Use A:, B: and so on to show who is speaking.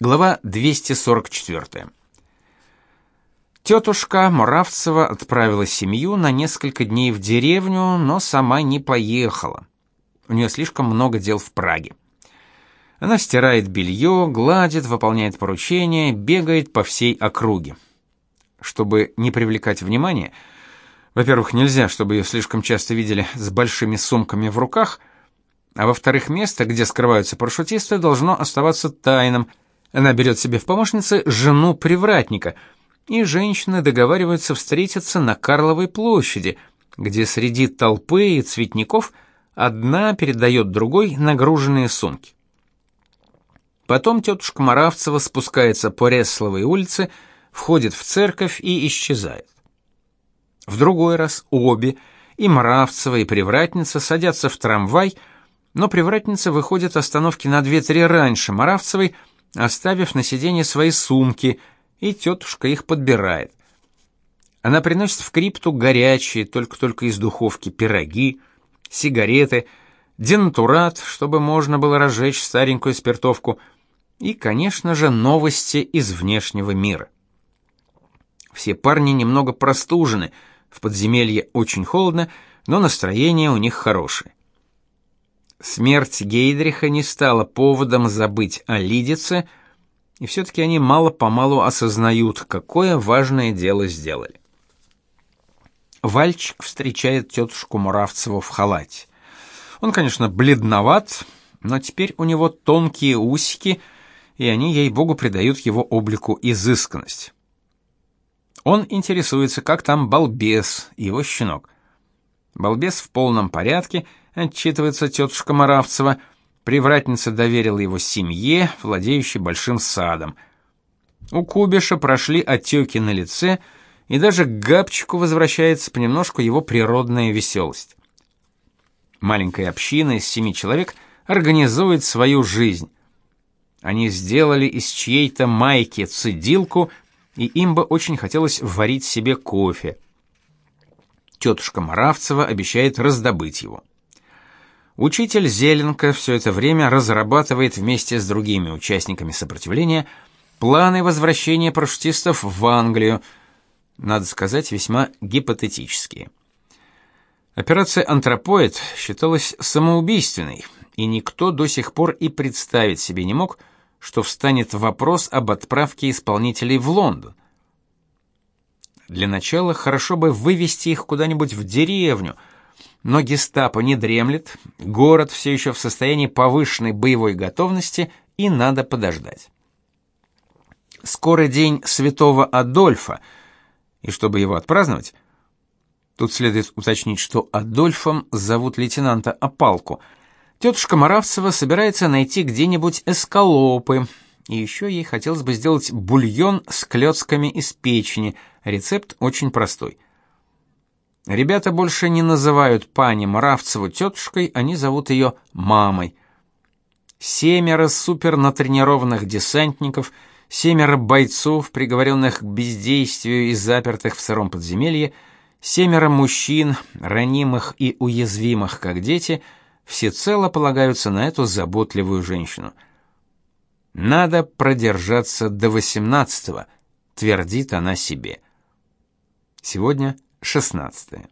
A: Глава 244. Тетушка Муравцева отправила семью на несколько дней в деревню, но сама не поехала. У нее слишком много дел в Праге. Она стирает белье, гладит, выполняет поручения, бегает по всей округе. Чтобы не привлекать внимания, во-первых, нельзя, чтобы ее слишком часто видели с большими сумками в руках, а во-вторых, место, где скрываются парашютисты, должно оставаться тайным – она берет себе в помощницы жену привратника, и женщины договариваются встретиться на Карловой площади, где среди толпы и цветников одна передает другой нагруженные сумки. Потом тетушка Моравцева спускается по Ресловой улице, входит в церковь и исчезает. В другой раз обе, и Моравцева, и Привратница садятся в трамвай, но Привратница выходит остановки на две-три раньше Моравцевой, оставив на сиденье свои сумки, и тетушка их подбирает. Она приносит в крипту горячие, только-только из духовки, пироги, сигареты, денатурат, чтобы можно было разжечь старенькую спиртовку, и, конечно же, новости из внешнего мира. Все парни немного простужены, в подземелье очень холодно, но настроение у них хорошее. Смерть Гейдриха не стала поводом забыть о Лидице, и все-таки они мало-помалу осознают, какое важное дело сделали. Вальчик встречает тетушку Муравцеву в халате. Он, конечно, бледноват, но теперь у него тонкие усики, и они, ей-богу, придают его облику изысканность. Он интересуется, как там балбес, его щенок. Балбес в полном порядке — отчитывается тетушка Моравцева. Привратница доверила его семье, владеющей большим садом. У Кубиша прошли отеки на лице, и даже к Габчику возвращается понемножку его природная веселость. Маленькая община из семи человек организует свою жизнь. Они сделали из чьей-то майки цедилку, и им бы очень хотелось варить себе кофе. Тетушка Моравцева обещает раздобыть его. Учитель Зеленко все это время разрабатывает вместе с другими участниками сопротивления планы возвращения парашютистов в Англию, надо сказать, весьма гипотетические. Операция «Антропоид» считалась самоубийственной, и никто до сих пор и представить себе не мог, что встанет вопрос об отправке исполнителей в Лондон. Для начала хорошо бы вывести их куда-нибудь в деревню – но гестапо не дремлет, город все еще в состоянии повышенной боевой готовности, и надо подождать. Скоро день святого Адольфа, и чтобы его отпраздновать, тут следует уточнить, что Адольфом зовут лейтенанта Опалку, тетушка Моравцева собирается найти где-нибудь эскалопы, и еще ей хотелось бы сделать бульон с клетками из печени, рецепт очень простой – Ребята больше не называют пани Мравцеву тетушкой, они зовут ее мамой. Семеро супернатренированных десантников, семеро бойцов, приговоренных к бездействию и запертых в сыром подземелье, семеро мужчин, ранимых и уязвимых, как дети, всецело полагаются на эту заботливую женщину. Надо продержаться до восемнадцатого, твердит она себе. Сегодня 16.